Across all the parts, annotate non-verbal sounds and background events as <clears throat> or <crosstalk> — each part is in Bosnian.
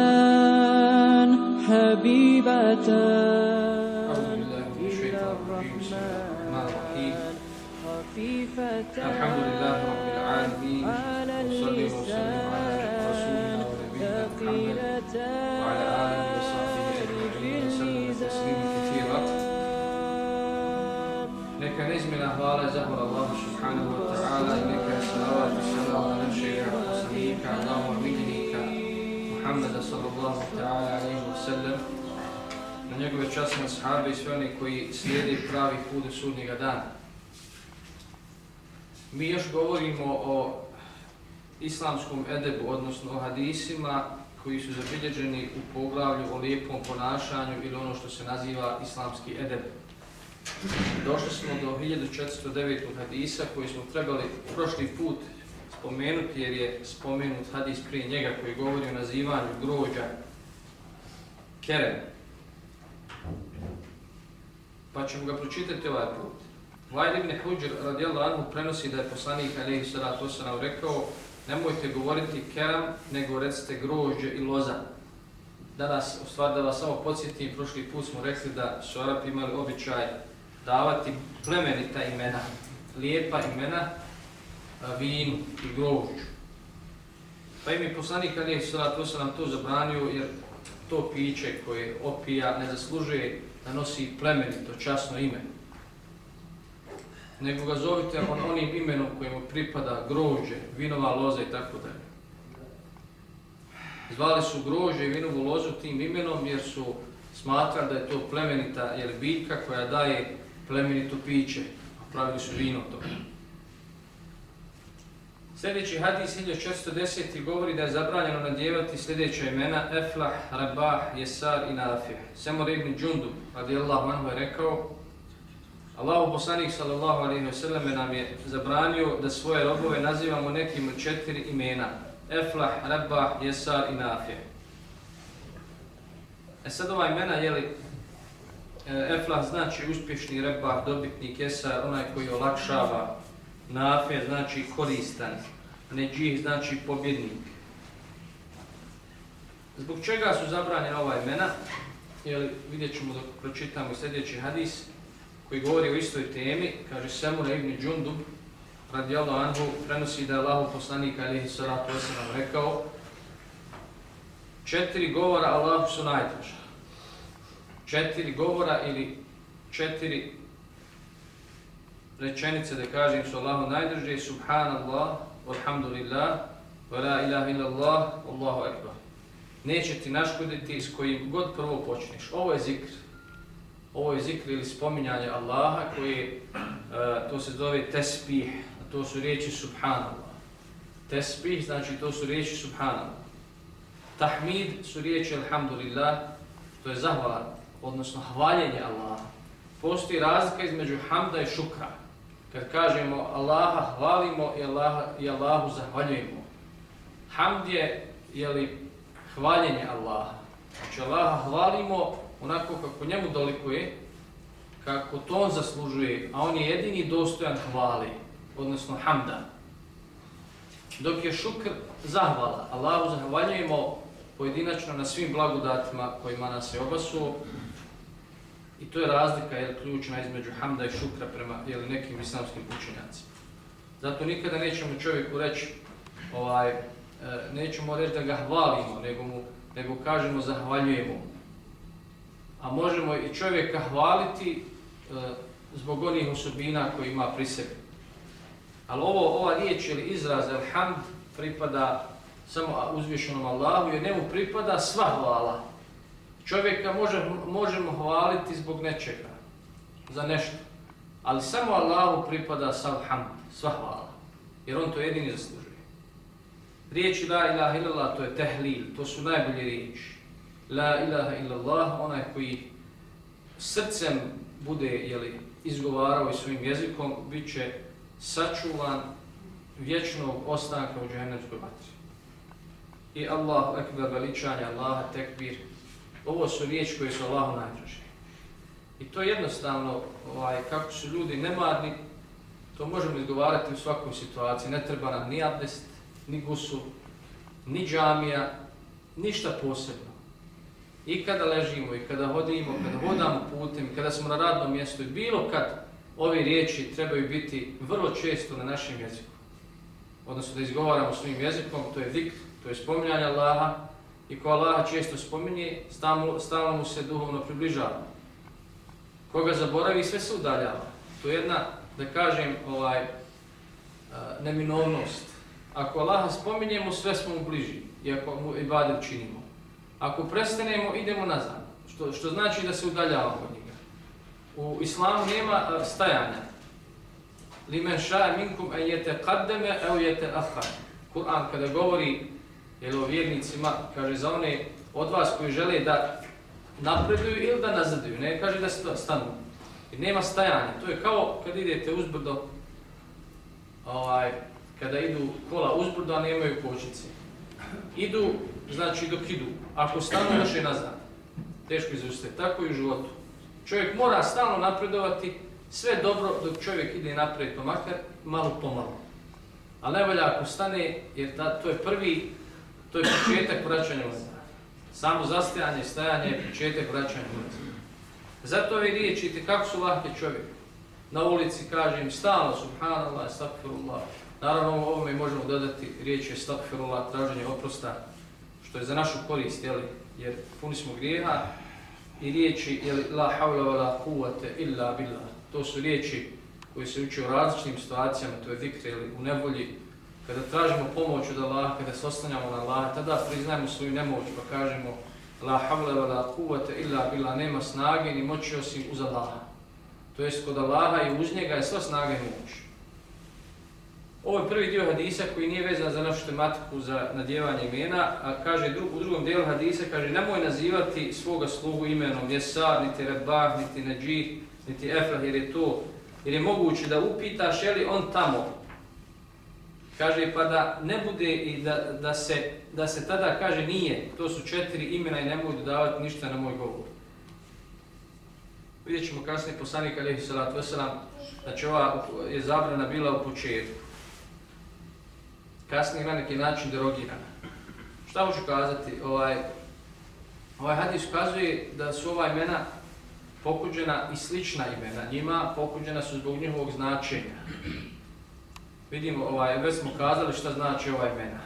كلمتان حبيبتان إلى الرحمن خفيفتان الحمد لله رب العالمين. Neka neizmjena hvala i zahvala Allahu subhanahu wa ta'ala i neka je salavat i salam na našeg poslanika, Allahu miljenika, Muhammeda sallallahu ta'ala alaihi wa sallam, na njegove časne sahabe i sve oni koji slijede pravi put do sudnjega dana. Mi još govorimo o islamskom edebu, odnosno o hadisima koji su zabilježeni u poglavlju o lijepom ponašanju ili ono što se naziva islamski edeb. Došli smo do 1409. hadisa koji smo trebali prošli put spomenuti jer je spomenut hadis prije njega koji govori o nazivanju grođa kerem. Pa ćemo ga pročitati ovaj put. Vajd ibn Huđer radijallahu anhu prenosi da je poslanik alaihi sallatu wasallam rekao nemojte govoriti keram, nego recite grožđe i loza. Danas, u stvari da vas samo podsjetim, prošli put smo rekli da su Arapi imali običaj davati plemenita imena, lijepa imena vinu i grožđu. Pa im je poslanik Ali sallatu nam to zabranio jer to piće koje opija ne zaslužuje da nosi plemenito, časno ime nego ga zovite on, onim imenom kojemu pripada grožđe, vinova loza i tako dalje. Zvali su grožđe i vinovu lozu tim imenom jer su smatrali da je to plemenita jer biljka koja daje plemenito piće, a pravili su vino to. Sljedeći hadis 1410. govori da je zabranjeno nadjevati sljedeća imena Eflah, Rabah, Jesar i Nafih. Semor ibn Džundub, radijallahu anhu, je rekao Allahu poslanik sallallahu alaihi ve sellem nam je zabranio da svoje robove nazivamo nekim od četiri imena: Eflah, Rabah, Jesar i Nafih. E sad ova imena jeli, E, Eflah znači uspješni rebar, dobitnik, Esar, onaj koji olakšava, Nafe znači koristan, Neđih znači pobjednik. Zbog čega su zabranjena ova imena? Jeli, vidjet ćemo dok pročitamo sljedeći hadis koji govori o istoj temi, kaže Semura ibn Džundub, radijallahu anhu, prenosi da je Allahu poslanika alihi salatu wasalam rekao četiri govora Allahu su najdraža. Četiri govora ili četiri rečenice da kažem su Allahu najdraže, subhanallah, alhamdulillah, wa la ilaha illallah, Allahu ekbar. Neće ti naškoditi s kojim god prvo počneš. Ovo je zikr, ovo je zikr ili spominjanje Allaha koji uh, e, to se zove tesbih, to su riječi subhanallah. Tesbih znači to su riječi subhanallah. Tahmid su riječi alhamdulillah, to je zahvala, odnosno hvaljenje Allaha. Postoji razlika između hamda i šukra. Kad kažemo Allaha hvalimo i, Allaha, i Allahu zahvaljujemo. Hamd je, je li, hvaljenje Allaha. Znači Allaha hvalimo onako kako njemu dolikuje, kako to on zaslužuje, a on je jedini dostojan hvali, odnosno hamda. Dok je šukr zahvala, Allahu zahvaljujemo pojedinačno na svim blagodatima kojima nas je obasuo, i to je razlika jel, ključna između hamda i šukra prema jel, nekim islamskim učenjacima. Zato nikada nećemo čovjeku reći, ovaj, e, nećemo reći da ga hvalimo, nego, mu, nego kažemo zahvaljujemo a možemo i čovjeka hvaliti e, zbog onih osobina koje ima pri sebi. Ali ovo, ova riječ ili izraz, alhamd, pripada samo uzvišenom Allahu, jer njemu pripada sva hvala. Čovjeka može, možemo hvaliti zbog nečega, za nešto. Ali samo Allahu pripada sav hamd, sva hvala. Jer on to jedini zaslužuje. Riječi la ilaha illallah, to je tehlil, to su najbolje riječi la ilaha illallah, onaj koji srcem bude jeli, izgovarao i svojim jezikom, bit će sačuvan vječnog ostanka u džahennemskoj vatri. I Allahu ekber veličanje, Allaha tekbir, ovo su riječi koje su Allahu najdraže. I to je jednostavno, ovaj, kako su ljudi nemarni, to možemo izgovarati u svakoj situaciji. Ne treba nam ni abdest, ni gusu, ni džamija, ništa posebno. I kada ležimo, i kada hodimo, kada hodamo putem, kada smo na radnom mjestu, i bilo kad ove riječi trebaju biti vrlo često na našem jeziku. Odnosno da izgovaramo svojim jezikom, to je dik, to je spominjanje Allaha, i ko Allaha često spominje, stalno mu se duhovno približava. Koga zaboravi, sve se udaljava. To je jedna, da kažem, ovaj, neminovnost. Ako Allaha spominjemo, sve smo mu bliži, i ako mu ibadet činimo. Ako prestanemo, idemo nazad, što, što znači da se udaljavamo od njega. U islamu nema stajanja. Limen ša'a minkum en jete kaddeme, evo jete ahar. Kur'an kada govori jel, o vjernicima, kaže za one od vas koji žele da napreduju ili da nazaduju, ne kaže da stanu. I nema stajanja, to je kao kad idete uzbrdo, ovaj, kada idu kola uzbrdo, a nemaju kočnice. Idu, znači dok idu, ako stanu još je nazad, teško izustati, tako i u životu. Čovjek mora stalno napredovati, sve dobro dok čovjek ide napred, to pa makar malo pomalo. Ali ne volja ako stane, jer ta, to je prvi To je početak vraćanja ulazima. Samo zastajanje, stajanje je početak vraćanja ulazima. Zato ove riječi, kako su lahke čovjek. Na ulici kažem stalno subhanallah, astagfirullah. Naravno ovome možemo dodati riječi astagfirullah, traženje oprosta, što je za našu korist, jeli? jer puni smo grijeha. I riječi jeli, la havla wa la kuvate illa billah. To su riječi koje se uče u različitim situacijama, to je vikre ili u nevolji, kada tražimo pomoć od Allaha, kada se oslanjamo na Allaha, tada priznajemo svoju nemoć pa kažemo La havle wa la kuvvete illa bila nema snage ni moći osim uz Allaha. To jest kod Allaha i uz njega je sva snaga i moć. Ovo je prvi dio hadisa koji nije vezan za našu tematiku za nadjevanje imena, a kaže dru, u drugom dijelu hadisa, kaže nemoj nazivati svoga slugu imenom Jesar, niti Rebah, niti Najih, niti Efrah, jer je to, jer je moguće da upitaš je li on tamo, Kaže pa da ne bude i da, da, se, da se tada kaže nije, to su četiri imena i ne mogu dodavati ništa na moj govor. Vidjet ćemo kasnije poslanik Alihi Salatu Veselam, znači ova je zabrana bila u početku. Kasnije na neki način derogirana. Šta hoću kazati? Ovaj, ovaj hadis ukazuje da su ova imena pokuđena i slična imena. Njima pokuđena su zbog njihovog značenja vidimo, ovaj, već smo kazali šta znači ova imena.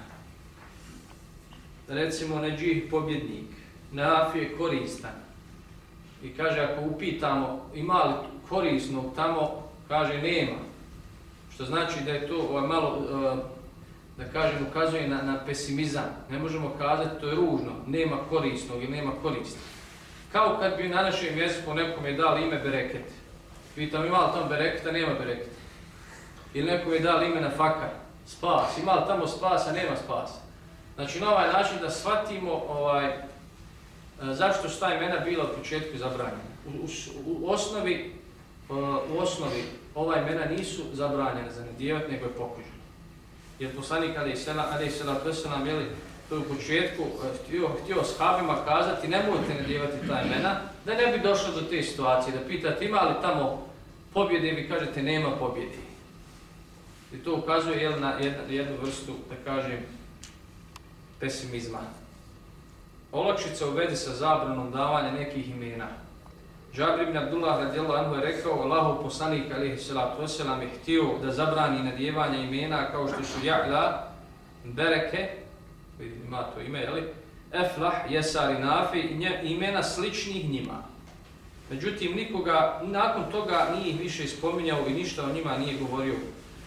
Recimo, Neđih pobjednik, Neaf je koristan. I kaže, ako upitamo ima li korisnog tamo, kaže nema. Što znači da je to ovaj, malo, e, da kažem, ukazuje na, na pesimizam. Ne možemo kazati, to je ružno, nema korisnog i nema korisnog. Kao kad bi na našem jeziku nekom je dali ime Bereket. Pitam, ima li tamo Bereketa? Nema Bereketa ili neko je dal imena fakar, spas, ima li tamo spasa, nema spasa. Znači na ovaj način da shvatimo ovaj, e, zašto su ta imena bila u početku zabranjena. U, u, u, osnovi, e, u osnovi ova imena nisu zabranjena za nedjevat, nego je pokuđena. Jer poslanik Ali Sela, Ali Sela, to se nam jeli, to u početku e, htio, htio shabima kazati nemojte nadjevati ta imena, da ne bi došlo do te situacije, da pitate ima li tamo pobjede i vi kažete nema pobjede. I to ukazuje jel, na jednu, vrstu, da kažem, pesimizma. Olakšica u vezi sa zabranom davanja nekih imena. Džabir ibn Abdullah radijallahu anhu je rekao, Allahu poslanik alihi salatu wasalam je htio da zabrani nadjevanje imena kao što su Ja'la, Bereke, ima to ime, jeli? Eflah, Jesar i Nafi, imena sličnih njima. Međutim, nikoga nakon toga nije ih više spominjao i ništa o njima nije govorio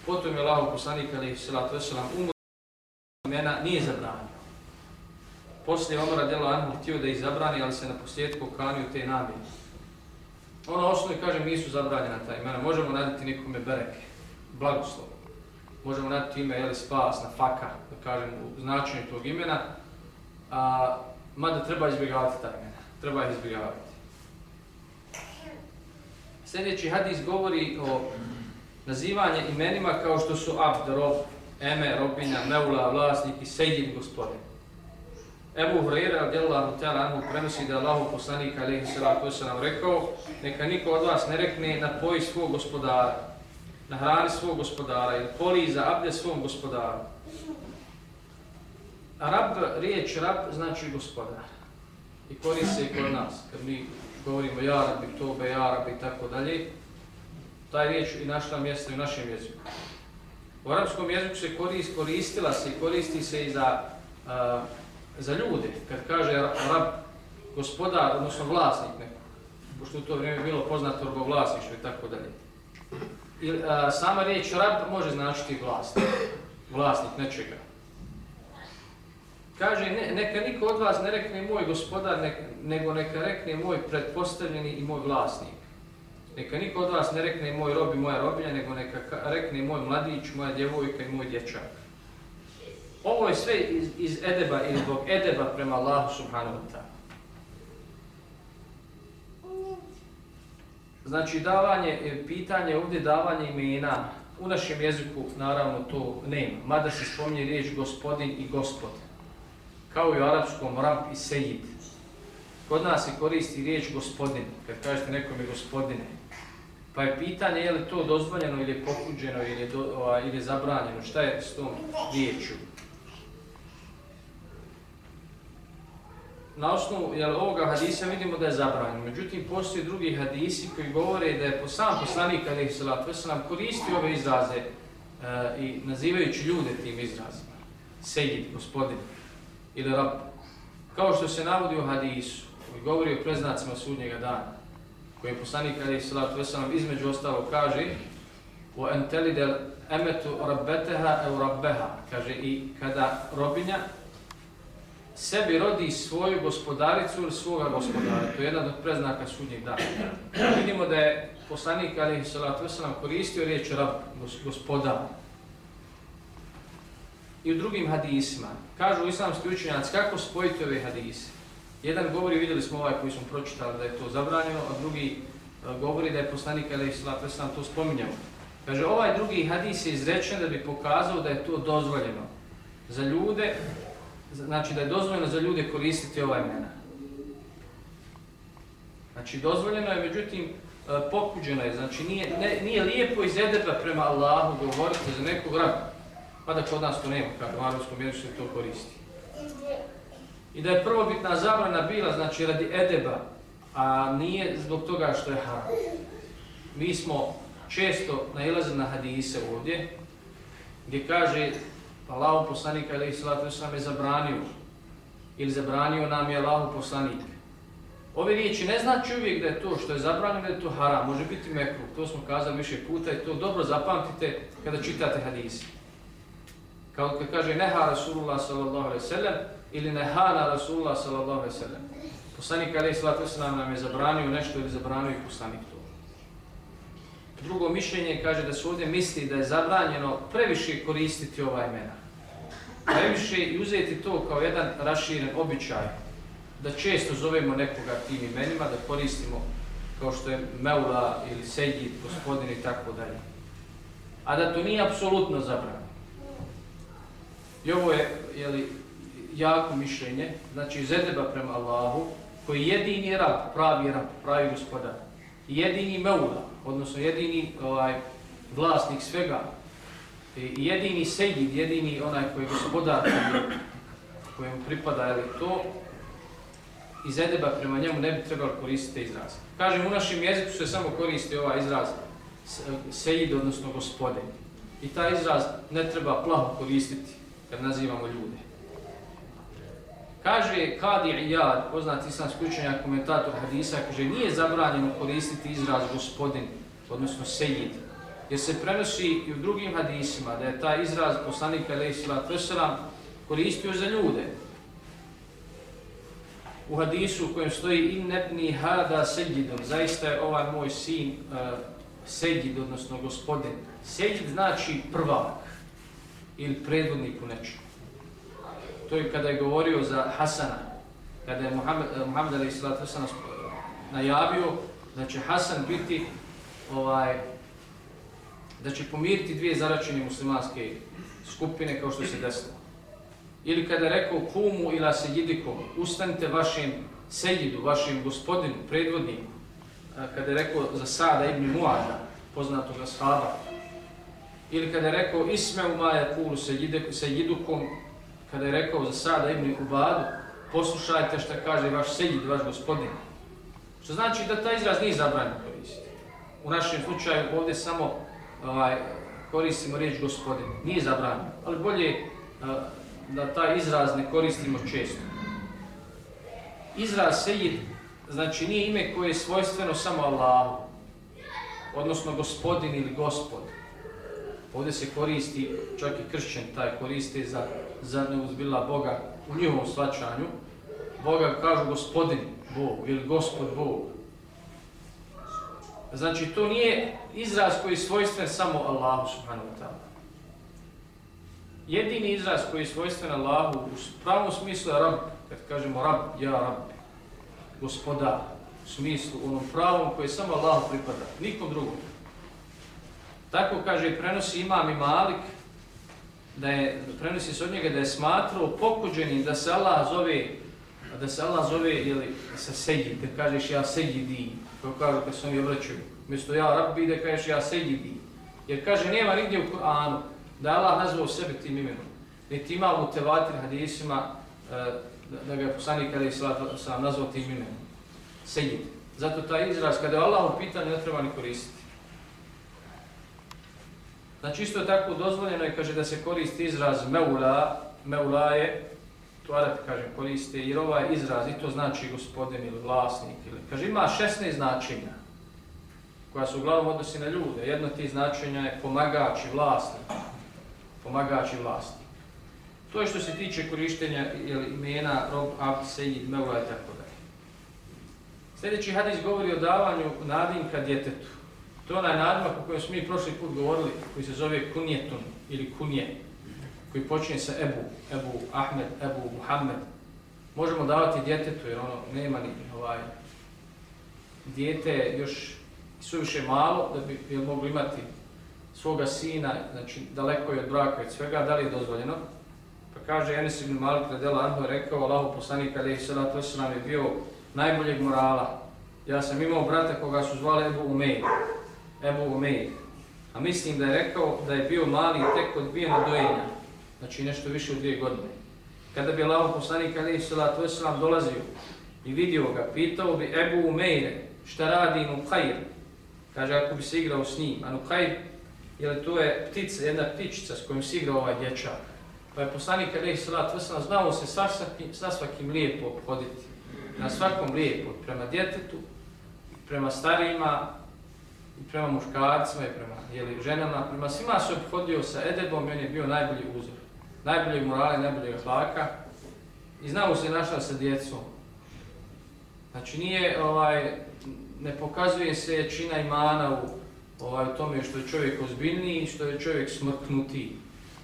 Potom je Allah poslanik ali salatu wasalam umro imena nije zabranio. Poslije Omara djela Anhu htio da ih zabrani, ali se na posljedku kanio te namjene. Ono osnovi, kažem, nisu zabranjena ta imena. Možemo nadati nikome bereke, blagoslov. Možemo nadati ime, jeli, spas, na faka, da kažem, u značenju tog imena. A, mada treba izbjegavati ta imena. Treba ih izbjegavati. Sljedeći hadis govori o nazivanje imenima kao što su Abd, Rob, Eme, robina, Meula, Vlasnik i Sejid, gospodin. Ebu Hureyre radijallahu ta'ala anhu prenosi da Allahu poslanik alejhi salatu vesselam rekao neka niko od vas ne rekne na poji svog gospodara, na hrani svog gospodara ili poli za abde svom gospodaru. Rab, riječ rab znači gospodar. I koristi se i kod nas. Kad mi govorimo ja rabi, tobe, ja rabi i tako dalje, ta riječ i našla mjesto u našem jeziku. U arapskom jeziku se korist, koristila se i koristi se i za, a, za ljude. Kad kaže rab, gospodar, odnosno vlasnik neko, pošto u to vrijeme bilo poznato robovlasništvo i tako dalje. I, a, sama riječ rab može značiti vlasnik, vlasnik nečega. Kaže, ne, neka niko od vas ne rekne moj gospodar, ne, nego neka rekne moj pretpostavljeni i moj vlasnik. Neka niko od vas ne rekne moj rob i moja robinja, nego neka rekne moj mladić, moja djevojka i moj dječak. Ovo je sve iz, iz edeba ili zbog edeba prema Allahu subhanahu wa ta'ala. Znači, davanje, e, pitanje ovdje davanje imena, u našem jeziku naravno to nema, mada se spominje riječ gospodin i gospod, kao i u arapskom rab i sejid. Kod nas se koristi riječ gospodin, kad kažete nekom je gospodine. Pa je pitanje je li to dozvoljeno ili je pokuđeno ili je, do, o, ili je zabranjeno, šta je s tom riječu. Na osnovu jel, ovoga hadisa vidimo da je zabranjeno. Međutim, postoje drugi hadisi koji govore da je po sam poslanik Ali Salatu Veselam koristio ove izraze e, i nazivajući ljude tim izrazima. Sejid, gospodin ili rab. Kao što se navodi u hadisu, koji govori o preznacima sudnjega dana, koji je poslanik Ali Salatu Veselam između ostalo kaže o entelidel emetu rabbeteha eu rabbeha, kaže i kada robinja sebi rodi svoju gospodaricu ili svoga gospodara. To je jedan od preznaka sudnjeg dana. Vidimo da je poslanik Ali Salatu Veselam koristio riječ rab, gospodar. I u drugim hadisima. Kažu islamski učenjaci kako spojiti ove hadise. Jedan govori, vidjeli smo ovaj koji smo pročitali da je to zabranjeno, a drugi govori da je poslanik Ali Salatu Veslam to spominjao. Kaže, ovaj drugi hadis je izrečen da bi pokazao da je to dozvoljeno za ljude znači da je dozvoljeno za ljude koristiti ova imena. Znači dozvoljeno je, međutim, pokuđeno je, znači nije, ne, nije lijepo iz edeba prema Allahu govoriti za nekog raba, pa da kod nas to nema, kako u arabskom jeziku se to koristi. I da je prvobitna zabrana bila, znači radi edeba, a nije zbog toga što je haram. Mi smo često nailazili na hadise ovdje, gdje kaže Pa Allahu poslanik alejhi salatu vesselam je zabranio ili zabranio nam je Allahu poslanik. Ove riječi ne znači uvijek da je to što je zabranjeno da je to haram, može biti mekruh. To smo kazali više puta i to dobro zapamtite kada čitate hadise. Kao kad kaže neha Rasulullah sallallahu alaihi sallam, ili nehana Rasulullah sallallahu alaihi sallam. sellem. Poslanik alaihi sallatu sallam nam je zabranio nešto ili zabranio i poslanik to. Drugo mišljenje kaže da se ovdje misli da je zabranjeno previše koristiti ova imena. Previše i uzeti to kao jedan raširen običaj da često zovemo nekoga tim imenima, da koristimo kao što je Meula ili Sejid, gospodin i tako dalje. A da to nije apsolutno zabranjeno. I ovo je jeli, jako mišljenje, znači zedeba prema Allahu, koji jedini rab, pravi rab, pravi gospodar, jedini Meula, odnosno jedini ovaj vlasnik svega jedini sejid, jedini onaj koji je gospodar kojemu pripada je to iz edeba prema njemu ne bi trebalo koristiti izraz. Kažem, u našem jeziku se samo koristi ovaj izraz sejid, odnosno gospodin. I taj izraz ne treba plaho koristiti kad nazivamo ljude. Kaže Kadi Iyad, poznat islamski učenjak, komentator hadisa, kaže nije zabranjeno koristiti izraz gospodin, odnosno sejid, jer se prenosi i u drugim hadisima da je taj izraz poslanika Aleyhisselat Veselam koristio za ljude. U hadisu u kojem stoji in nebni hada sejidom, zaista je ovaj moj sin uh, sejid, odnosno gospodin. Sejid znači prvak ili predvodnik u nečemu to je kada je govorio za Hasana, kada je Muhammed, eh, Muhammed Ali Salatu Hasana eh, najavio da će Hasan biti ovaj da će pomiriti dvije zaračene muslimanske skupine kao što se desilo. Ili kada je rekao kumu ila sejidikom, ustanite vašem sejidu, vašem gospodinu, predvodniku. Kada je rekao za Sada ibn Muada, poznatog ashaba. Ili kada je rekao isme u kulu sejidukom, kada je rekao za Sada ibn Ubadu, poslušajte što kaže vaš seljid, vaš gospodin. Što znači da ta izraz nije zabranjen koristiti. U našem slučaju ovdje samo ovaj, koristimo riječ gospodin. Nije zabranjen, ali bolje eh, da taj izraz ne koristimo često. Izraz sejid znači nije ime koje je svojstveno samo Allahu, odnosno gospodin ili gospod. Ovdje se koristi, čak i kršćan taj koriste za, za neuzbila Boga u njihovom svačanju. Boga kažu gospodin Bog ili gospod Bog. Znači to nije izraz koji je svojstven samo Allahu subhanahu wa ta'ala. Jedini izraz koji je svojstven Allahu u pravom smislu je rab, kad kažemo rab, ja rab, gospoda, u smislu, onom pravom koji samo Allahu pripada, nikom drugom. Tako kaže, prenosi imam i Malik, da je, prenosi se od njega da je smatrao pokuđenim da se Allah zove, da se Allah zove, jeli, sa sejid, da kažeš ja sejidi, kao kažu kad se oni obraćaju. Mjesto ja rabbi, da kažeš ja sejidi. Jer kaže, nema nigdje u Kur'anu da Allah nazvao sebe tim imenom. Niti ima u tevatir hadisima e, da, ga je poslanik kada je sam nazvao tim imenom. Sejid. Zato taj izraz, kada je Allah upitan ne treba ni koristiti. Znači isto tako dozvoljeno je kaže da se koristi izraz meula, meula je, to Arabi kažem, koriste, jer ovaj izraz i to znači gospodin ili vlasnik. Ili, kaže ima 16 značenja koja su uglavnom odnosi na ljude. Jedno ti značenja je pomagač i vlasnik. Pomagač i vlasnik. To je što se tiče korištenja ili imena Rob, Abd, Sejid, Meula i tako dalje. Sljedeći hadis govori o davanju nadimka djetetu. To je onaj nadimak o kojem smo mi prošli put govorili, koji se zove Kunjetun ili Kunje, koji počinje sa Ebu, Ebu Ahmed, Ebu Muhammed. Možemo davati djetetu jer ono nema ni ovaj dijete još suviše malo da bi jel, mogli imati svoga sina, znači daleko je od braka i svega, da li je dozvoljeno? Pa kaže Enes ibn Malik radela Anhu je rekao, Allaho poslanik alaihi sallatu wasallam je bio najboljeg morala. Ja sam imao brata koga su zvali Ebu Umej. Ebu Umeir. A mislim da je rekao da je bio mali tek odbijen od dojenja. Znači nešto više od dvije godine. Kada bi Allah poslanik alaihi salatu wasallam dolazio i vidio ga, pitao bi Ebu Umeire šta radi Nukhajr. Kaže ako bi se igrao s njim. A Nukhajr, jer to je ptica, jedna ptičica s kojim se igrao ovaj dječak. Pa je poslanik alaihi salatu wasallam znao se sa svakim, sa svakim lijepo obhoditi. Na svakom lijepo, prema djetetu, prema starijima, i prema muškarcima i prema jeli, ženama, prema svima se obhodio sa edebom i on je bio najbolji uzor. Najbolji morali, najbolji hlaka i znao se našao sa djecom. Znači nije, ovaj, ne pokazuje se čina imana u ovaj, tome što je čovjek ozbiljniji i što je čovjek smrknutiji.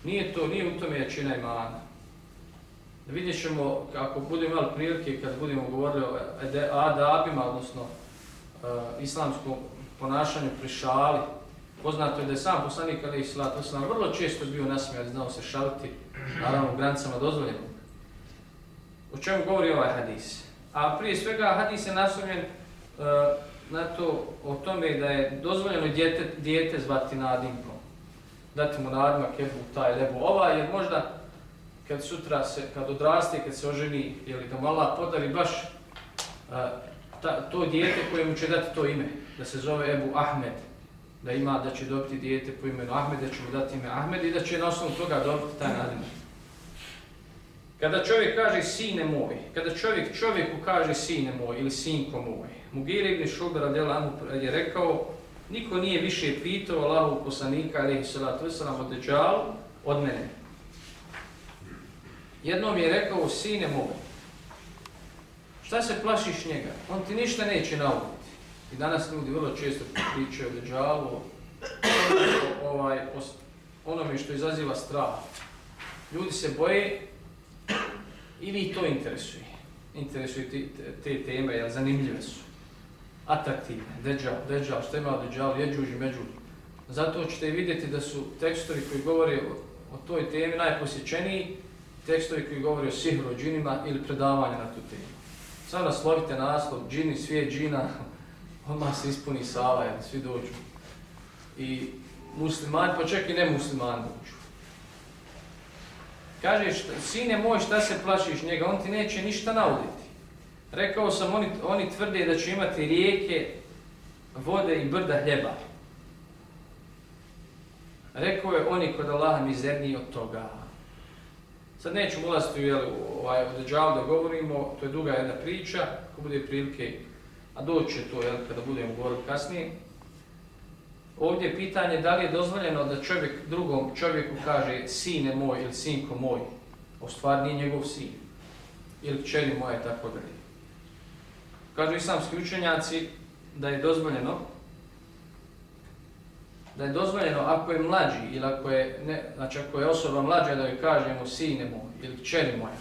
Nije to, nije u tome čina imana. Vidjet ćemo, ako budemo imali prilike, kad budemo govorili o adabima, odnosno uh, islamskom ponašanju pri šali. Poznato je da je sam poslanik Ali Islat Oslam vrlo često bio nasmijan, znao se šaliti, naravno u granicama dozvoljenog. O čemu govori ovaj hadis? A prije svega hadis je naslonjen uh, na to o tome da je dozvoljeno djete, djete zvati nadimkom. Dati mu nadimak, jebu, taj, lebu, ovaj, jer možda kad sutra se, kad odraste, kad se oženi, ili da mu Allah podari baš uh, ta, to dijete kojemu će dati to ime, da se zove Ebu Ahmed, da ima, da će dobiti dijete po imenu Ahmed, da će mu dati ime Ahmed i da će na osnovu toga dobiti taj nadimak. Kada čovjek kaže sine moj, kada čovjek čovjeku kaže sine moj ili sinko moj, Mugir ibn delanu je rekao, niko nije više pitao Allahu poslanika, alihi salatu wasalam, od deđalu, od mene. Jednom je rekao, sine moj, šta se plašiš njega? On ti ništa neće nauditi. I danas ljudi vrlo često pričaju o deđalu, ovaj, o onome što izaziva strah. Ljudi se boje i vi to interesuje. Interesuju te, te teme, jer zanimljive su. Atraktivne, deđal, deđal, šta ima deđal, jeđuž i međuž. Zato ćete vidjeti da su tekstovi koji govore o, o toj temi najposjećeniji tekstovi koji govore o sihru, o džinima ili predavanja na tu temu. Sada naslovite naslov, džini, svijet džina, odmah se ispuni sala, jer svi dođu. I muslimani, pa čak i ne muslimani dođu. Kažeš, sine moj, šta se plašiš njega, on ti neće ništa nauditi. Rekao sam, oni, oni tvrde da će imati rijeke, vode i brda hljeba. Rekao je, oni kod Allaha mizerniji od toga. Sad neću ulaziti u ovaj, od džavu da govorimo, to je duga jedna priča, ako bude prilike, a doće to jel, kada budemo govoriti kasnije. Ovdje je pitanje da li je dozvoljeno da čovjek drugom čovjeku kaže sine moj ili sinko moj, u stvari nije njegov sin, ili čeli moje, tako dalje. Kažu islamski učenjaci da je dozvoljeno da je dozvoljeno ako je mlađi ili ako je, ne, znači ako je osoba mlađa da joj kažemo sine moj ili kćeri moja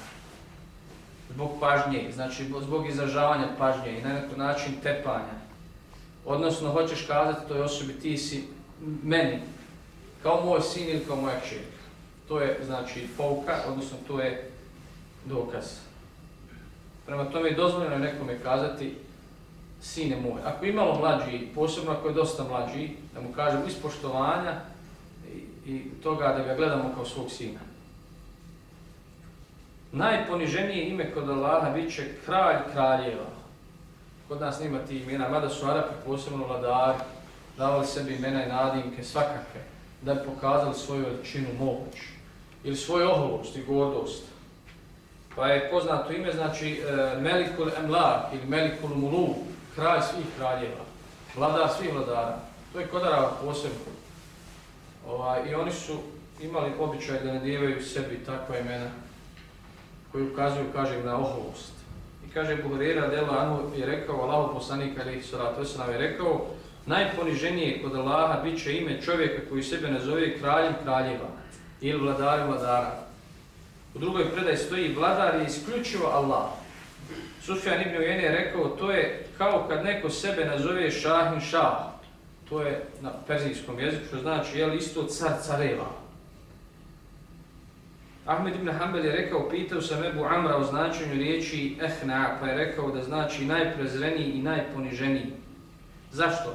zbog pažnje, znači zbog izražavanja pažnje i na neki način tepanja. Odnosno, hoćeš kazati toj osobi ti si meni kao moj sin ili kao moja čerka. To je znači pouka, odnosno to je dokaz. Prema tome je dozvoljeno nekome kazati sine moj. Ako je malo mlađi, posebno ako je dosta mlađi, da mu kažemo ispoštovanja i, i toga da ga gledamo kao svog sina. Najponiženije ime kod Allaha bit će kralj kraljeva. Kod nas nima ti imena, mada su Arapi posebno vladari, davali sebi imena i nadimke svakakve, da bi pokazali svoju veličinu moć ili svoju oholost i gordost. Pa je poznato ime, znači e, Melikul Emlak ili Melikul Muluk, kralj svih kraljeva, vladar svih vladara. To je kodara posebno. Ovaj, I oni su imali običaj da ne dijevaju sebi takva imena koji ukazuju, kažem, na oholost. I kaže Buharira Dela Anu je rekao, Allahu poslanik Ali Salatu Veselam je rekao, najponiženije kod Allaha bit će ime čovjeka koji sebe nazove kraljem kraljeva ili vladarem vladara. U drugoj predaj stoji, vladar je isključivo Allah. Sufjan ibn Ujene je rekao, to je kao kad neko sebe nazove šahin šah. To je na perzijskom jeziku, što znači, je li isto car careva. Ahmed ibn Hanbel je rekao, pitao sam Ebu Amra o značenju riječi ehna, pa je rekao da znači najprezreniji i najponiženiji. Zašto?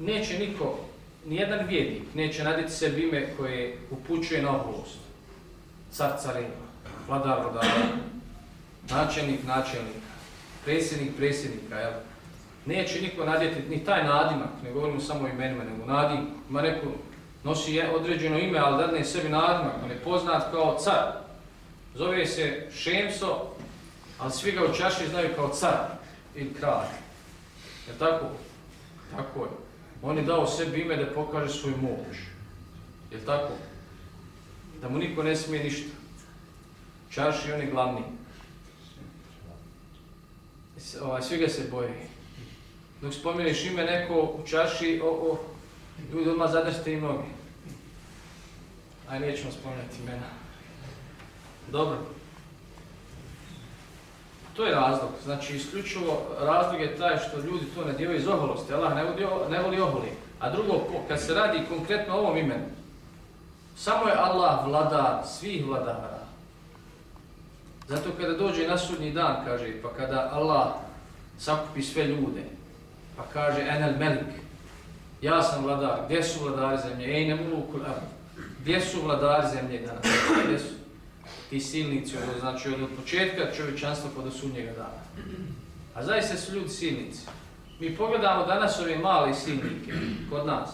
Neće niko, nijedan vjednik, neće naditi sebi ime koje upućuje na oholost. Car careva, vladar vladara, načelnik načelnika, predsjednik predsjednika, jel? Neće niko nadjeti ni taj nadimak, ne govorimo samo o imenima, nego nadim, ima neko nosi je određeno ime, ali da ne sebi nadimak, on je poznat kao car. Zove se Šemso, ali svi ga u čaši znaju kao car ili kralj. Je tako? Tako je. On je dao sebi ime da pokaže svoju moć. Je tako? Da mu niko ne smije ništa. Čaši on je glavni. Ovaj, svi ga se boje. Dok spomeniš ime neko u čaši, o, o, ljudi odmah zadršte i noge. Aj, nećemo spomenuti imena. Dobro. To je razlog. Znači, isključivo razlog je taj što ljudi to ne djevaju iz oholosti. Allah ne voli, ne voli oholi. A drugo, kad se radi konkretno ovom imenu, samo je Allah vladar svih vladara. Zato kada dođe na sudnji dan, kaže, pa kada Allah sakupi sve ljude, pa kaže, enel melik, ja sam vladar, gdje su vladari zemlje, ej ne mogu kular, gdje su vladari zemlje danas, gdje su? Ti silnici, ono, znači od početka čovječanstva pa do sunnjega dana. A zaista su ljudi silnici. Mi pogledamo danas ove male silnike kod nas,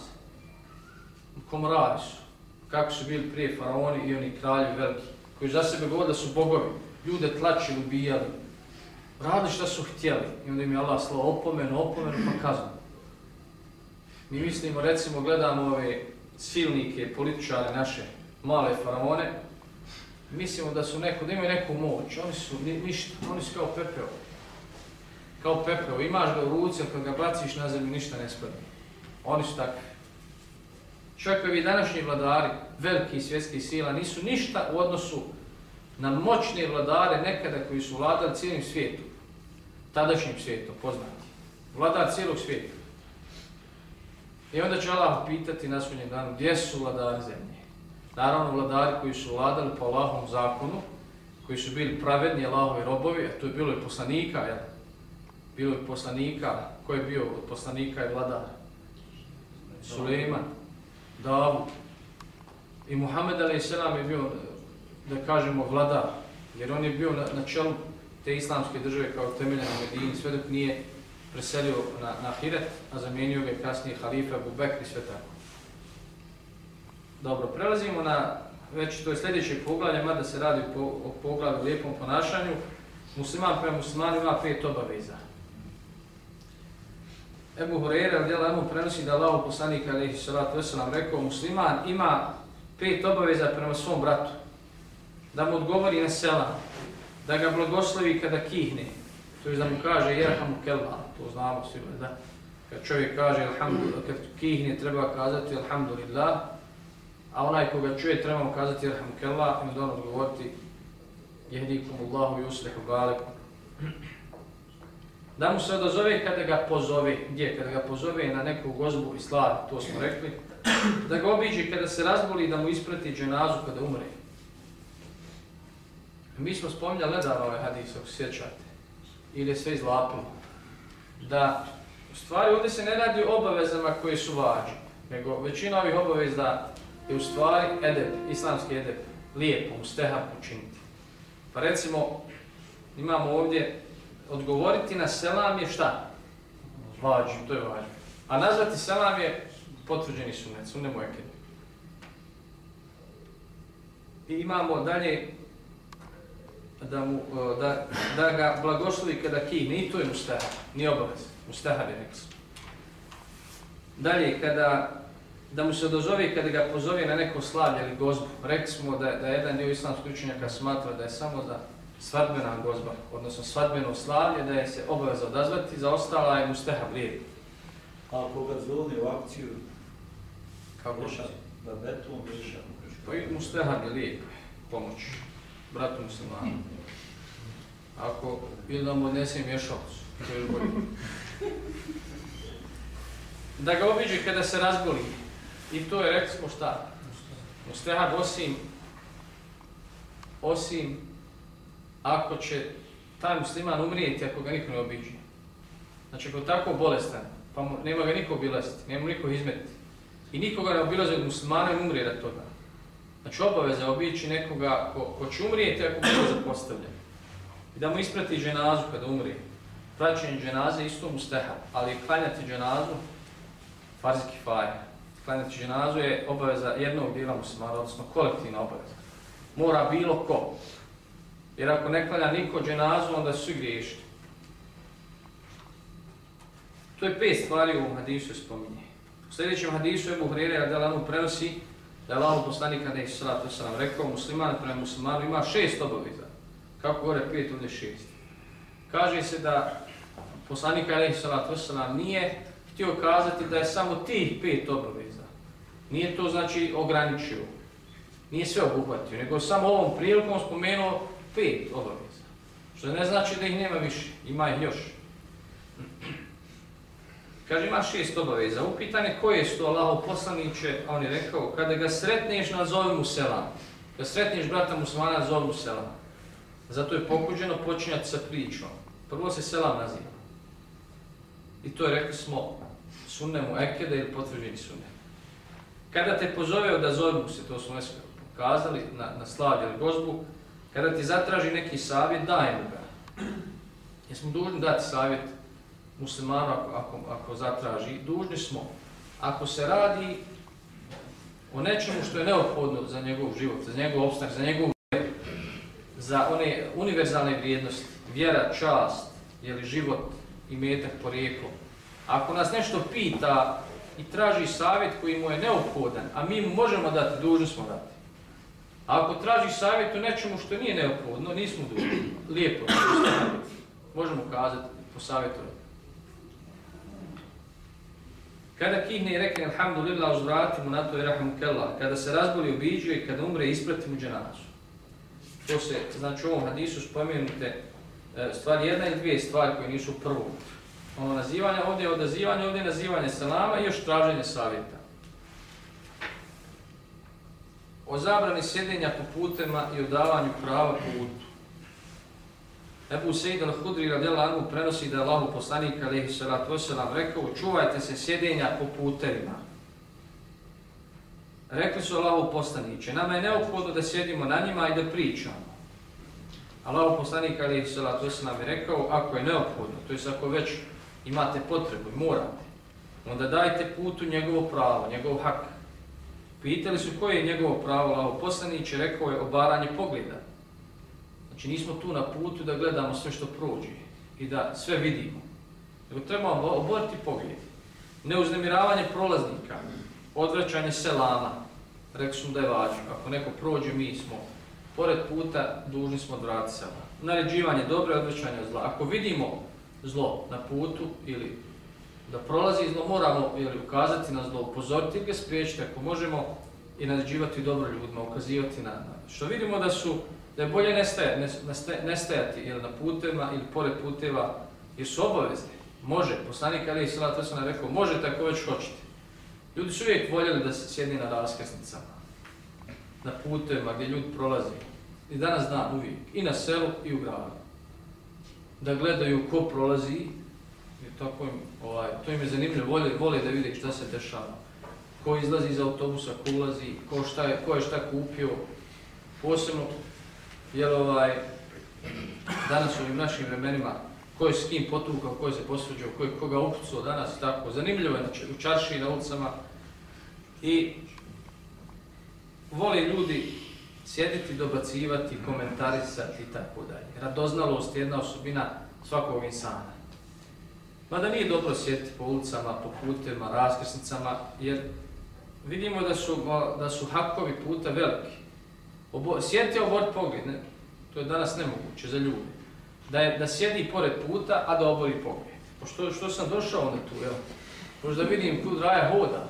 komorari su, kako su bili prije faraoni i oni kralji veliki, koji za sebe govore da su bogovi, ljude tlači, ubijali, radi što su htjeli. I onda im je Allah slao opomenu, opomenu pa kaznu. Mi mislimo, recimo, gledamo ove silnike, političare naše, male faraone, mislimo da su neko, da imaju neku moć, oni su ni, ništa, oni su kao pepeo. Kao pepeo, imaš ga u ruci, kad ga baciš na zemlju, ništa ne spadne. Oni su takvi. Čovjekovi današnji vladari, veliki svjetski sila, nisu ništa u odnosu na moćne vladare nekada koji su vladali cijelim svijetom, tadašnjim svijetom, poznati. Vladar cijelog svijeta. I onda će Allah pitati na svojnjem danu gdje su vladari zemlje. Naravno, vladari koji su vladali po Allahom zakonu koji su bili pravedni Allahovi robovi, a to je bilo i poslanika, jel? Bilo je poslanika, ko je bio od poslanika i vladar? Suleiman, Davud. I Muhammed a.s. je bio, da kažemo, vladar, jer on je bio na, na čelu te islamske države kao temelja na Medini, sve dok nije preselio na, na Hiret, a zamijenio ga kasnije halifa Bubek i sve tako. Dobro, prelazimo na već to je sljedeće poglavlje, mada se radi po, o poglavlju lijepom ponašanju. Musliman prema muslimanu ima pet obaveza. Ebu Horeira gdje Lemu prenosi da Allah poslanik alaihi salatu wasalam rekao, musliman ima pet obaveza prema svom bratu. Da mu odgovori na selam, da ga blagoslovi kada kihne, to je da mu kaže jerhamu kelva, to znamo svi, da kad čovjek kaže alhamdulillah, kad kihne treba kazati alhamdulillah, a onaj koga čuje treba mu kazati jerhamu kelva i onda on odgovoriti jehdikum Allahu yuslihu balekum. Da mu se odazove kada ga pozove, gdje? Kada ga pozove na neku gozbu i slavu, to smo rekli. Da ga obiđe kada se razboli da mu isprati dženazu kada umre. Mi smo spominjali nedavno ovaj hadis, ako sjećate, ili je sve izlapilo, da u stvari ovdje se ne radi o obavezama koje su važne, nego većina ovih obaveza je u stvari edep, islamski edep, lijepo, ustehab učiniti. Pa recimo, imamo ovdje, odgovoriti na selam je šta? Važno, to je važno. A nazvati selam je potvrđeni sunet, sunne moje I imamo dalje, da, mu, da, da ga blagoslovi kada kihne, i to je mustahab, nije obavez, mustahab je rekao. Dalje, kada, da mu se odozove kada ga pozove na neko slavlje ili gozbu, rekli smo da, da jedan dio islamskog učenjaka smatra da je samo za svadbena gozba, odnosno svadbeno slavlje, da je se obaveza odazvati, za ostala je mustahab lijep. A ako ga zove u akciju, Kako veša, da betu, veša. Pa i mustahab je lijep, pomoć bratu muslimanu. Ako ili da mu odnesem mješalcu, to je bolje. Da ga obiđe kada se razboli. I to je, rekli smo šta? Mustahab osim, osim ako će taj musliman umrijeti ako ga niko ne obiđe. Znači ako je tako bolestan, pa mu, nema ga niko obilaziti, nema niko izmetiti. I nikoga ne obilaze od muslimana i umrije da toga. Znači obaveza obići nekoga ko, ko će umrijeti ako bude zapostavljen. I da mu isprati dženazu kada umri. Praćenje dženaze isto mu steha, ali klanjati dženazu, farzi kifaje. Klanjati dženazu je obaveza jednog dijela muslimana, odnosno kolektivna obaveza. Mora bilo ko. Jer ako ne klanja niko dženazu, onda su griješni. To je pet stvari u hadisu spominje. U sljedećem hadisu Ebu Hrere, Adelanu prenosi da je Allah poslanik kada je salatu wasalam rekao musliman prema muslimanu ima šest obaveza. Kako gore pet, ovdje šest. Kaže se da poslanik kada je salatu wasalam nije htio kazati da je samo tih pet obaveza. Nije to znači ograničio. Nije sve obuhvatio, nego samo ovom prilikom spomenuo pet obaveza. Što ne znači da ih nema više, ima ih još. Kaže, ima šest obaveza. Upitanje koje su to Allaho poslaniće, a on je rekao, kada ga sretneš, nazovi mu selam. Kada sretneš brata muslimana, nazovi mu selam. Zato je pokuđeno počinjati sa pričom. Prvo se selam naziva. I to je, rekli smo, sunnemu ekeda ili potvrđeni sunnem. Kada te pozove da zove se, to smo već pokazali na, na slavlje ili gozbu, kada ti zatraži neki savjet, daj mu ga. Jesmo dužni dati savjet muslimanu ako, ako, ako zatraži, dužni smo, ako se radi o nečemu što je neophodno za njegov život, za njegov opstanak, za njegov vjer, za one univerzalne vrijednosti, vjera, čast, jeli život i metak porijeklo. Ako nas nešto pita i traži savjet koji mu je neophodan, a mi mu možemo dati, dužni smo dati. A ako traži savjet o nečemu što nije neophodno, nismo dužni. Lijepo, <clears throat> možemo kazati, posavjetovati. Kada kihne i rekne alhamdulillah, uzvrati mu na to i rahmukallah. Kada se razboli obiđuje i kada umre, isprati mu dženazu. To se, znači u ovom hadisu spomenute e, stvari, jedna ili dvije stvari koje nisu prvo. Ono nazivanje, ovdje je odazivanje, ovdje je nazivanje salama i još traženje savjeta. O zabrani sjedenja po putema i odavanju prava po putu. Ebu Sejid al-Hudri radijala Anu prenosi da je Allahu poslanik alaihi salatu vesselam rekao čuvajte se sjedenja po putevima. Rekli su Allahu poslaniće, nama je neophodno da sjedimo na njima i da pričamo. Allahu poslanik alaihi salatu vesselam je rekao ako je neophodno, to jest ako već imate potrebu i morate, onda dajte putu njegovo pravo, njegov hak. Pitali su koje je njegovo pravo, Allahu poslaniće rekao je obaranje pogleda. Znači nismo tu na putu da gledamo sve što prođe i da sve vidimo. Nego trebamo oboriti pogled. Neuznemiravanje prolaznika, odvraćanje selama, rekli smo da je važno. Ako neko prođe, mi smo pored puta, dužni smo odvratiti selama. Naređivanje dobre, odvraćanje zla. Ako vidimo zlo na putu ili da prolazi zlo, moramo ili ukazati na zlo, upozoriti ga, spriječiti ako možemo i naređivati dobro ljudima, ukazivati na, na. Što vidimo da su da je bolje nestajati, nestajati ili na putevima ili pored puteva, jer su obavezni. Može, poslanik Ali Isra, to sam rekao, možete ako već hoćete. Ljudi su uvijek voljeli da se sjedni na raskrsnicama, na putevima gdje ljudi prolazi. I danas dan uvijek, i na selu i u gradu. Da gledaju ko prolazi, i tako im, ovaj, to im je zanimljivo, vole, vole da vidi šta se dešava. Ko izlazi iz autobusa, ko ulazi, ko, šta je, ko je šta kupio. Posebno jel ovaj, danas u ovim našim vremenima, ko je s kim potukao, ko je se posuđao, ko je koga upucao danas tako. Zanimljivo je znači, u čarši na ulicama i voli ljudi sjediti, dobacivati, komentarisati i tako dalje. Radoznalost je jedna osobina svakog insana. Mada nije dobro sjediti po ulicama, po putevima, raskrsnicama, jer vidimo da su, da su hakovi puta veliki. Obo, sjediti obori pogled, ne? to je danas nemoguće za ljude. Da, je, da sjedi pored puta, a da obori pogled. Pa Pošto što sam došao onda tu, jel? Možda vidim kud raja hoda.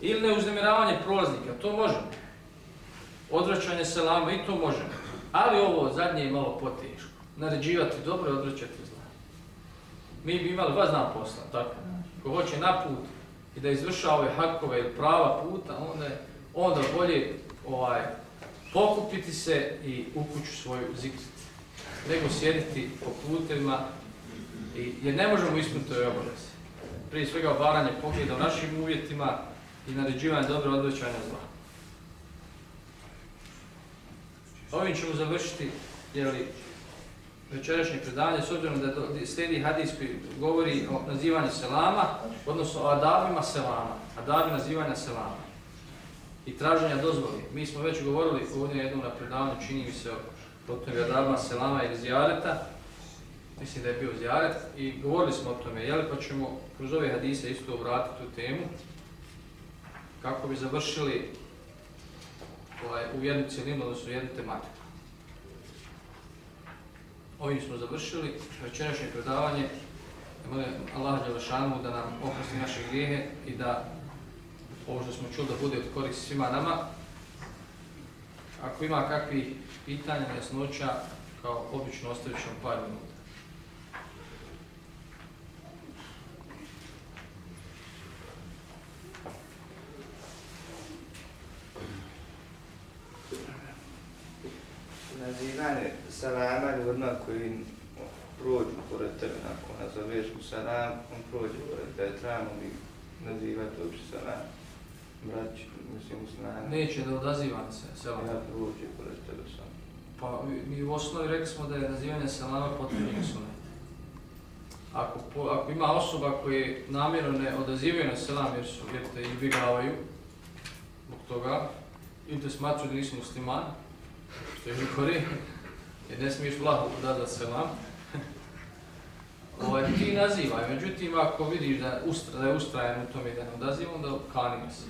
Ili neuznemiravanje prolaznika, to možemo. Odvraćanje selama, i to možemo. Ali ovo zadnje je malo poteško. Naređivati dobro i odvraćati zla. Mi bi imali vas znam posla, tako? Ko hoće na put i da izvrša ove hakove ili prava puta, onda, je, onda bolje ovaj, pokupiti se i u kuću svoju zikriti, nego sjediti po putevima, i, jer ne možemo ispuniti ove obaveze. Prije svega obaranje pogleda u našim uvjetima i naređivanje dobro odvećanja zla. Ovim ćemo završiti jeli, večerašnje predavanje, s obzirom da slijedi hadis koji govori o nazivanju selama, odnosno o adabima selama, adabi nazivanja selama i traženja dozvoli. Mi smo već govorili ovdje jednom na predavanju, čini mi se potom protiv Adama Selama ili Zijareta, mislim da je bio Zijaret, i govorili smo o tome, jel, pa ćemo kroz ove hadise isto vratiti tu temu, kako bi završili ovaj, u jednu cijelinu, odnosno jednu tematiku. Ovim smo završili večerašnje predavanje, molim Allah Đelešanu da nam oprosti naše grijehe i da ovo što smo čuli da bude od koristi svima nama. Ako ima kakvih pitanja, nesnoća, kao obično ostavit ćemo par minuta. Nazivanje salama ljudima koji prođu pored tebe, ako nazoveš mu salam, on prođe pored tebe, trebamo bi nazivati uopće salam brać, mislim, muslimani. Neće da odazivam se, selam. Ja prođe pored tebe sam. Pa mi u osnovi rekli smo da je nazivanje selama potrebno sunet. Ako, po, ako ima osoba koji namjerno ne odazivaju na selam jer su jer te izbjegavaju zbog toga, ili te smatruju da nisu muslimani, što je gori, jer ne smiješ vlahu da za selam, ovaj, ti nazivaj, međutim ako vidiš da, ustra, da je ustrajen u tome da ne odaziva, onda kani ga se.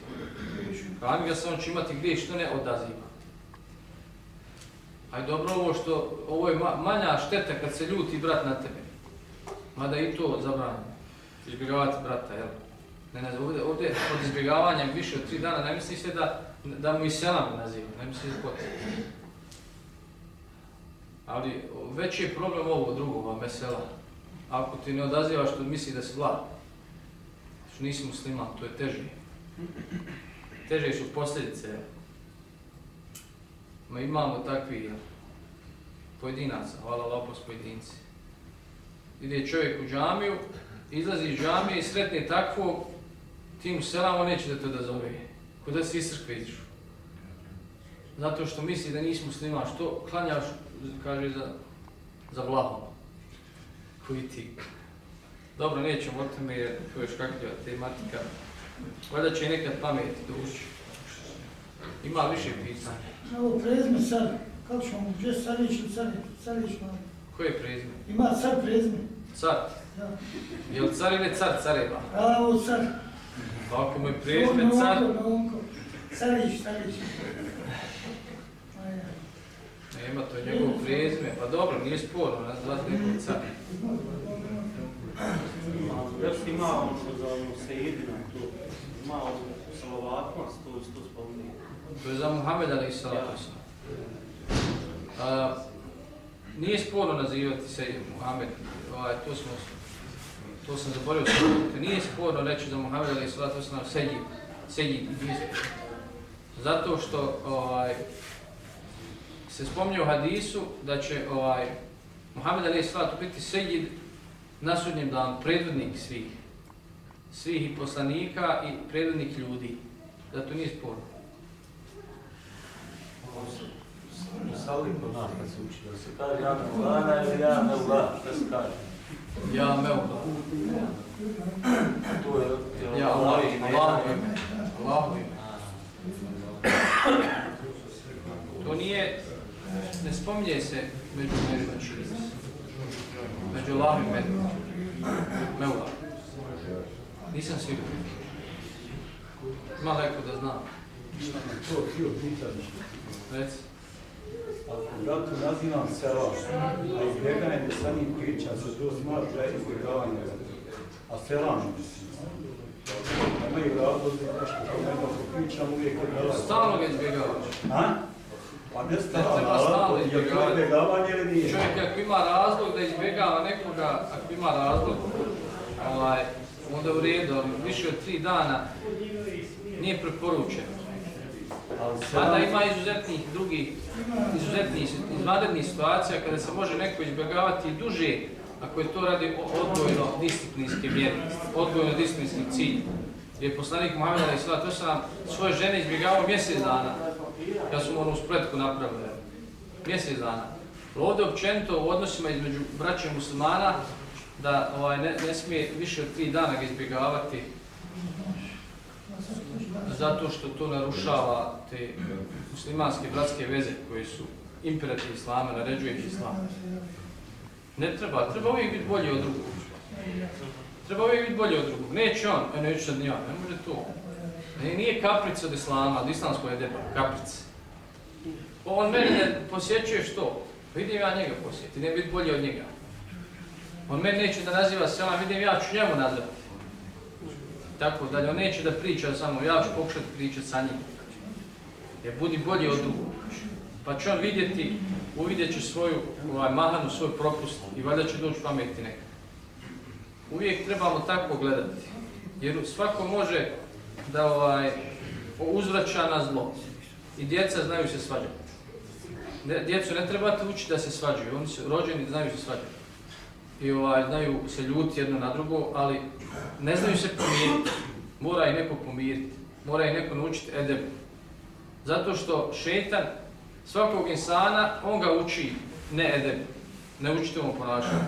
Kani ga se, on će imati gdje što ne odaziva. Aj dobro, ovo što, ovo je manja šteta kad se ljuti brat na tebe. Mada i to zabranjeno. Izbjegavati brata, jel? Ne, ne, ovdje, ovdje od izbjegavanja više od tri dana, ne misli se da, da mu i selam naziva, ne misli se kod Ali već je problem ovo drugo, mesela ako ti ne odazivaš što misli da si vlad, što nisi musliman, to je teže. Teže su posljedice. Ma imamo takvi pojedinaca, hvala lopos pojedinci. Ide čovjek u džamiju, izlazi iz džamije i sretne takvog, ti mu selam, on neće da te da zove. Si iz crkve izišu. Zato što misli da nisi muslima, što klanjaš, kaže, za, za vlahom. Koji ti. Dobro, nećemo o tome jer to je kakva tematika. Valjda će nekad pameti doći. Ima više pitanja. Ovo prezme sad, kako ćemo, gdje Sarić ili Sarić, Sarić ima, Koje je prezime? ima car prezme. Car. Ja. Je li car ili car careva? A ovo car. Pa ako mu je prezime Na car, na onko. Sarić, Sarić. Ja. nema to je njegov prezime. Pa dobro, nije sporno, nas zvati nekog car. Još ima ono što za ono Sejidina, to ima ono Salavatima, to isto spominje. To je za Muhammed ali i salatu A, Nije sporno nazivati se Muhammed, ovaj, to smo to sam zaboravio spomenuti. Nije sporno reći za Muhammed ali i salatu wasalam sejid, sejid, nije sporno. Zato što ovaj, se spominje u hadisu da će ovaj, Muhammed ali i salatu biti sejid na sudnjem danu, predvodnik svih, svih i poslanika i predvodnik ljudi. Zato nije sporno. Sali kod nas kad se uči, da se kaže ja ne ulana ili ja ne ulana, šta se kaže? Ja Meula. To je, je Ja Allah, Allah ime. Allah ime. To nije, ne spominje se među među Među Allah i među. Meula. Nisam siguran. Ima neko da znam. To htio pitati. Reci. Ako bratu nazivam sela, a izbjeganje da sa njim priča, se to smatra izbjegavanje. A selam mislim. Nemaju razlozi nešto, kao neko ko pričam uvijek od dala. Stalno ga izbjegavaš. A? Pa ne treba stalno je izbjegavati. izbjegavanje ili nije? Čovjek ako ima razlog da izbjegava nekoga, ako ima razlog, ovaj, onda u redu, ali više od tri dana nije preporučeno. Mada selam- ima izuzetnih drugih, izuzetnih, izvanrednih situacija kada se može neko izbjegavati duže ako je to radi odgojno disciplinske mjere, odgojno disciplinski cilj. Gdje je poslanik Muhammed Ali Sala, to sam svoje žene izbjegavao mjesec dana, Ja sam ono spletku napravili. Mjesec dana. Ovdje općenito u odnosima između braća muslimana da ovaj, ne, ne smije više od tri dana ga izbjegavati zato što to narušava te muslimanske bratske veze koje su imperativ islama, naređuje ih islam. Ne treba, treba uvijek biti bolji od drugog. Treba uvijek biti bolji od drugog. Neće on, e neću sad ni ja, ne može to. Ne, nije kaprica od islama, od islamskog je deba, kaprica. On meni ne posjećuje što? Pa vidim ja njega posjeti, ne biti bolji od njega. On meni neće da naziva selam, vidim ja ću njemu nazvati. Tako dalje, on neće da priča samo, ja ću pokušati pričati sa njim. Jer budi bolji od drugog. Pa će on vidjeti, uvidjet će svoju ovaj, mahanu, svoj propust i valjda će doći pameti nekada. Uvijek trebamo tako gledati. Jer svako može da ovaj, uzvraća na zlo. I djeca znaju se svađati. Djecu ne trebate učiti da se svađaju, oni su rođeni znaju se svađati. I ovaj, znaju se ljuti jedno na drugo, ali ne znaju se pomiriti. Mora i neko pomiriti. Mora i neko naučiti edeb. Zato što šetan svakog insana, on ga uči ne edeb. Ne učite mu ponašanje.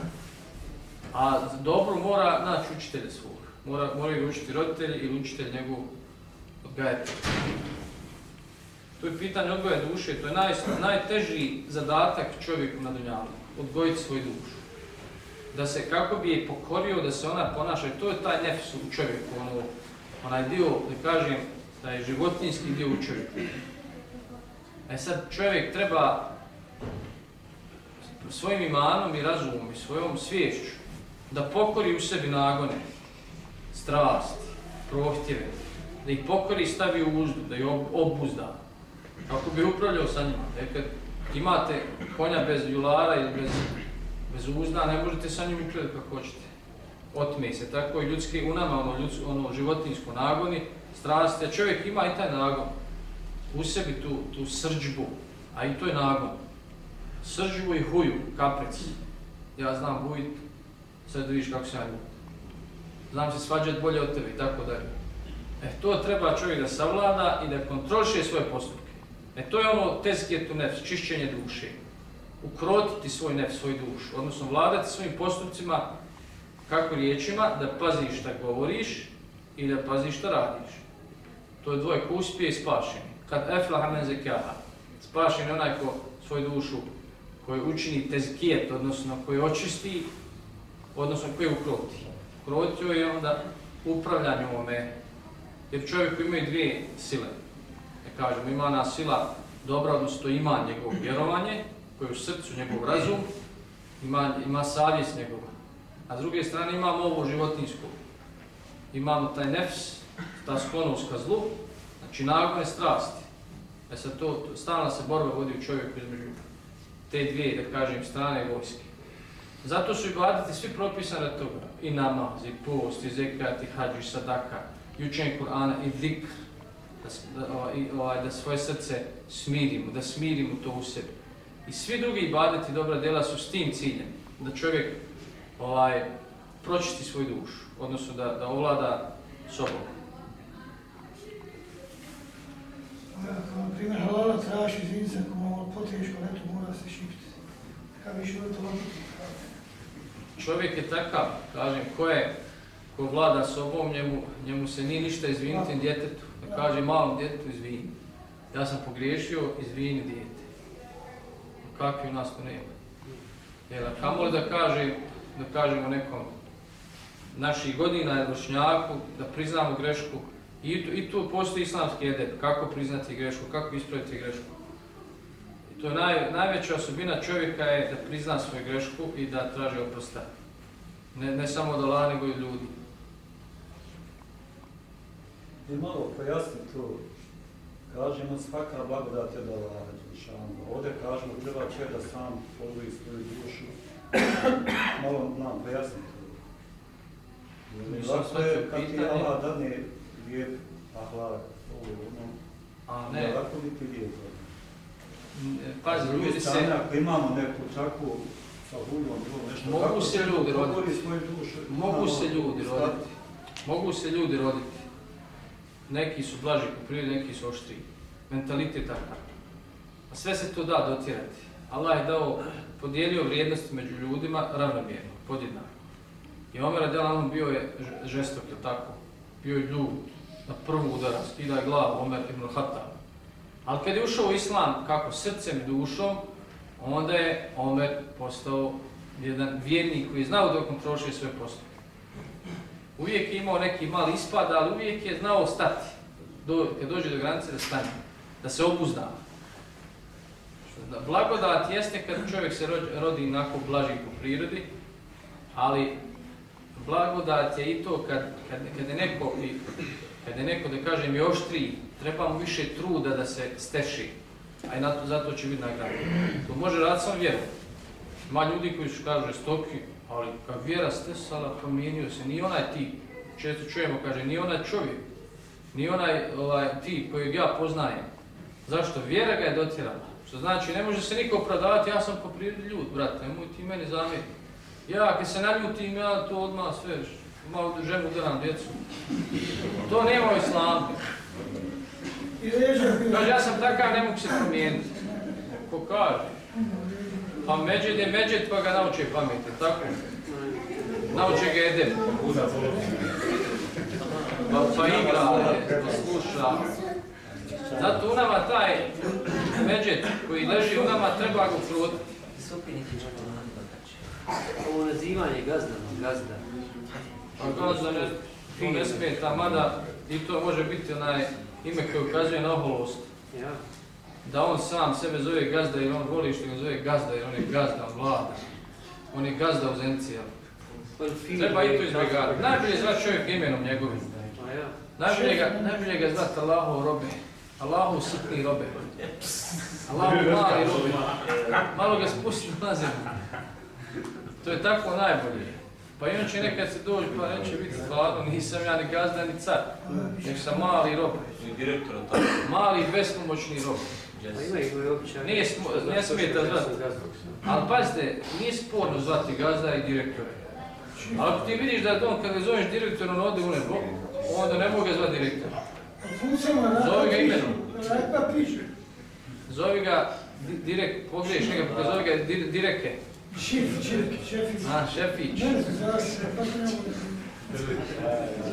A dobro mora naći učitelja svog. Mora, moraju učiti roditelji ili učitelj njegov odgajatelj. To je pitanje odgoja duše, to je naj, najteži zadatak čovjeku na dunjalu. Odgojiti svoju dušu. Da se, kako bi je pokorio, da se ona ponaša, to je taj nefs u čovjeku, ono, onaj dio, da kažem, da je dio u čovjeku. E sad čovjek treba svojim imanom i razumom i svojom sviješću da pokori u sebi nagone, strasti, prohtjeve, da ih pokori i stavi u uzdu, da ih obuzda. Kako bi upravljao sa njima. Jer kad imate konja bez julara ili bez, bez uzda, ne možete sa njim upravljati kako hoćete. Otme se. Tako i ljudski u nama, ono, ljudsko, ono životinjsko nagoni, strasti, a čovjek ima i taj nagon. U sebi tu, tu srđbu, a i to je nagon. Srđbu i huju, kapric. Ja znam bujit, sad vidiš kako se ja ljubim. Znam se svađati bolje od tebe i tako dalje. E, to treba čovjek da savlada i da kontroliše svoje postupke. E, to je ono tezkijetu nefs, čišćenje duše. Ukrotiti svoj nefs, svoj duš, odnosno vladati svojim postupcima, kako riječima, da paziš šta govoriš i da paziš šta radiš. To je dvoje ko uspije i spašen. Kad eflaha men zekaha, spašen je onaj ko svoju dušu koji učini tezkijet, odnosno koji očisti, odnosno koji ukroti. Ukrotio i onda upravljanje ovome, jer čovjek ima ima dvije sile, da kažemo, ima ona sila dobra, odnosno ima njegovo vjerovanje, koje je u srcu, njegov razum, ima, ima savjest njegova. A s druge strane imamo ovo životinsko. Imamo taj nefs, ta sklonost ka zlu, znači nagone strasti. E sad to, stalna se borba vodi u čovjeku između te dvije, da kažem, strane vojske. Zato su ibadeti svi propisani od toga. I namaz, i post, i zekat, i hađu, i sadaka, i učenje Kur'ana, i zikr. Da, da, i, ovaj, da svoje srce smirimo, da smirimo to u sebi. I svi drugi ibadeti dobra dela su s tim ciljem. Da čovjek ovaj, pročisti svoju dušu, odnosno da, da ovlada sobom. Ja, na primjer, halala traži, izvini se, ako malo poteško, eto, mora se šipiti. Kada bi što to? Čovjek je takav, kažem, ko je, ko vlada sobom, njemu, njemu se ni ništa izviniti djetetu. Da kaže malom djetetu, izvini. Ja sam pogriješio, izvini dijete. Kakvi u nas to nema. Jel, a kamo li da kaže, da kažemo nekom naših godina je vršnjaku, da priznamo grešku, i tu, i tu postoji islamski edep, kako priznati grešku, kako ispraviti grešku. To je naj, najveća osobina čovjeka je da prizna svoju grešku i da traži oprosta. Ne, ne samo od Allah, nego i ljudi. I malo pojasni to. Kažemo svaka blagodat je da Allah Đelšanu. Ovdje kažemo treba čovjek da sam odvoji svoju dušu. Malo nam pojasni to. Lako je kad ti. Allah dadne lijep ahlak, ovo ono. A Ne. ne, Lako biti lijep. Pazi, ljudi se, Ako imamo neku takvu sa huljom, to nešto. Mogu se ljudi roditi. mogu se ljudi roditi. Mogu se ljudi roditi. Neki su blaži po prirodi, neki su oštriji. Mentalitet takav. A sve se to da dotjerati. Allah je dao, podijelio vrijednosti među ljudima ravnomjerno, podjednako. I Omer Adelan bio je žestok, je tako? Bio je ljud, na prvu udara, skida je glavu, Omer ibn Khattab. Ali kad je ušao u islam, kako srcem i dušom, onda je Omer postao jedan vjernik koji je znao da kontroliše sve postupke. Uvijek je imao neki mali ispad, ali uvijek je znao stati. Do, kad dođe do granice da stane, da se obuzda. Da blagodat jeste kad čovjek se rođ- rodi onako blaži po prirodi, ali blagodat je i to kad, kad, kad je neko, i, kad je neko da kažem je oštriji, treba mu više truda da se steši, a i na to, zato će biti nagrada. To može raditi sam vjeru. Ima ljudi koji su kažu žestoki, ali kad vjera stesala, promijenio se, ni onaj ti, često čujemo, kaže, ni onaj čovjek, ni onaj ovaj, ti kojeg ja poznajem. Zašto? Vjera ga je dotjerala. Što znači, ne može se niko opravdavati, ja sam po prirodi ljud, brate, nemoj ti meni zamjeriti. Ja, kad se naljutim, ja to odmah sve, malo ženu delam djecu. To nema u islamu. Kaže, ja sam takav, ne mogu se promijeniti. Ko kaže? Pa međed je međed, pa ga nauče pameti, tako? Nauče ga edem. Pa, pa igra, pa sluša. Zato u nama taj međed koji leži u nama treba ga ukrutiti. Ovo nazivanje gazdama, gazda. Pa gazda ne, to ne smeta, mada i to može biti onaj ime koje ukazuje na oholost. Ja. da on sam sebe zove gazda jer on voli što ga zove gazda jer on je gazda, on vlada. On je gazda u zenci, jel? On fin Treba i to je izbjegati. Najbolje je zvati čovjek imenom njegovim. Pa ja. Najbolje ga, najbolje ga zvati Allahov robe. Allahov sitni robe. Allahov mali robe. Malo ga spusti na zemlju. To je tako najbolje. Pa i on će nekad se doći pa neće biti stvarno, nisam ja ni gazda ni car, nek sam mali rob, Ni direktora tako. mali bespomoćni rob. Pa ima ih koji običaj. Nije smo- ne smijete zvati. Ali pazite, nije sporno zvati gazda i direktore. Ali ako ti vidiš da on kad ga zoveš direktor, on ode u nebo, onda ne mogu ga zvati direktor. Rada Zove ga imenom. Zovi ga di- direkt, pogriješ njega, pa zove ga dir, direke. Šif, šef, šef. A, šefić. Ne mogu.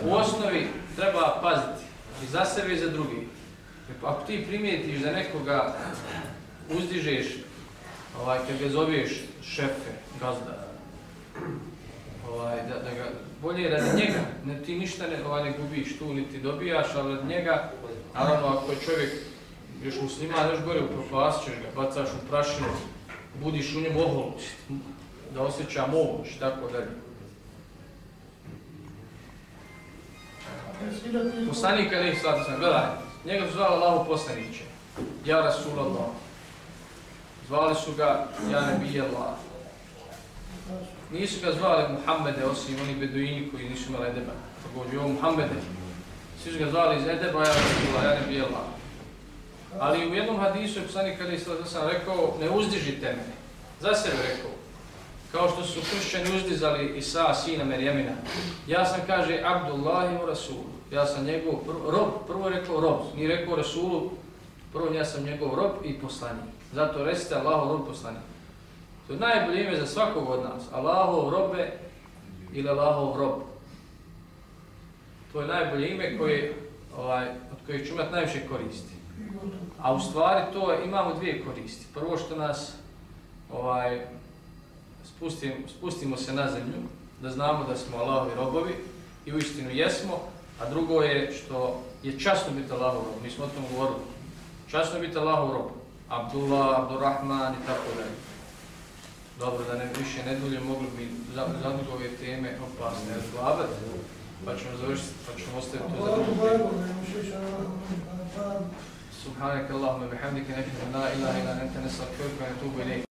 U osnovi treba paziti i za sebe i za drugi. Ako ti primijetiš da nekoga uzdižeš, ovaj, kad ga zoveš šefe, gazda, ovaj, da, da ga, bolje je radi njega, ne, ti ništa ne, ovaj, ne gubiš tu, niti dobijaš, ali radi njega, naravno ako je čovjek još musliman, još gore upropasit ćeš ga, bacaš u prašinu, budiš u njemu ohol, da osjeća moć, tako dalje. Poslanik Ali Islata sam, gledaj, njega su zvali Allaho poslaniće, ja Rasulallah. Zvali su ga Ja Nebi Allah. Nisu ga zvali Muhammede, osim oni beduini koji nisu imali edeba. Također, ovo Muhammede. Svi su ga zvali iz edeba, Ja Rasulallah, Ja Nebi Allah. Ali u jednom hadisu je poslanik Ali Islata sam rekao, ne uzdižite mene. Za sebe rekao. Kao što su kršćani uzdizali Isa, sina Merjemina. Ja sam, kaže, Abdullah i Rasulu. Ja sam njegov prvo, rob, prvo je rekao rob, nije rekao Rasulu, prvo ja sam njegov rob i poslanik. Zato recite Allahov rob poslanik. To je najbolje ime za svakog od nas. Allahov robe ili Allahov rob. To je najbolje ime koje, ovaj, od kojeg ću imati najviše koristi. A u stvari to imamo dvije koristi. Prvo što nas ovaj, spustim, spustimo se na zemlju, da znamo da smo Allahovi robovi i u istinu jesmo, a drugo je što je časno biti Allahov rob, mi smo o tom govorili. Časno biti Allahov rob, Abdullah, Abdurrahman i tako dalje. Dobro, da ne više ne dulje, mogli bi za, zadnjeg ove teme opasne razglabati, pa ćemo završiti, pa ćemo ostaviti to za drugu temu. سبحانك اللهم وبحمدك نشهد أن لا إله إلا أنت نستغفرك ونتوب إليك.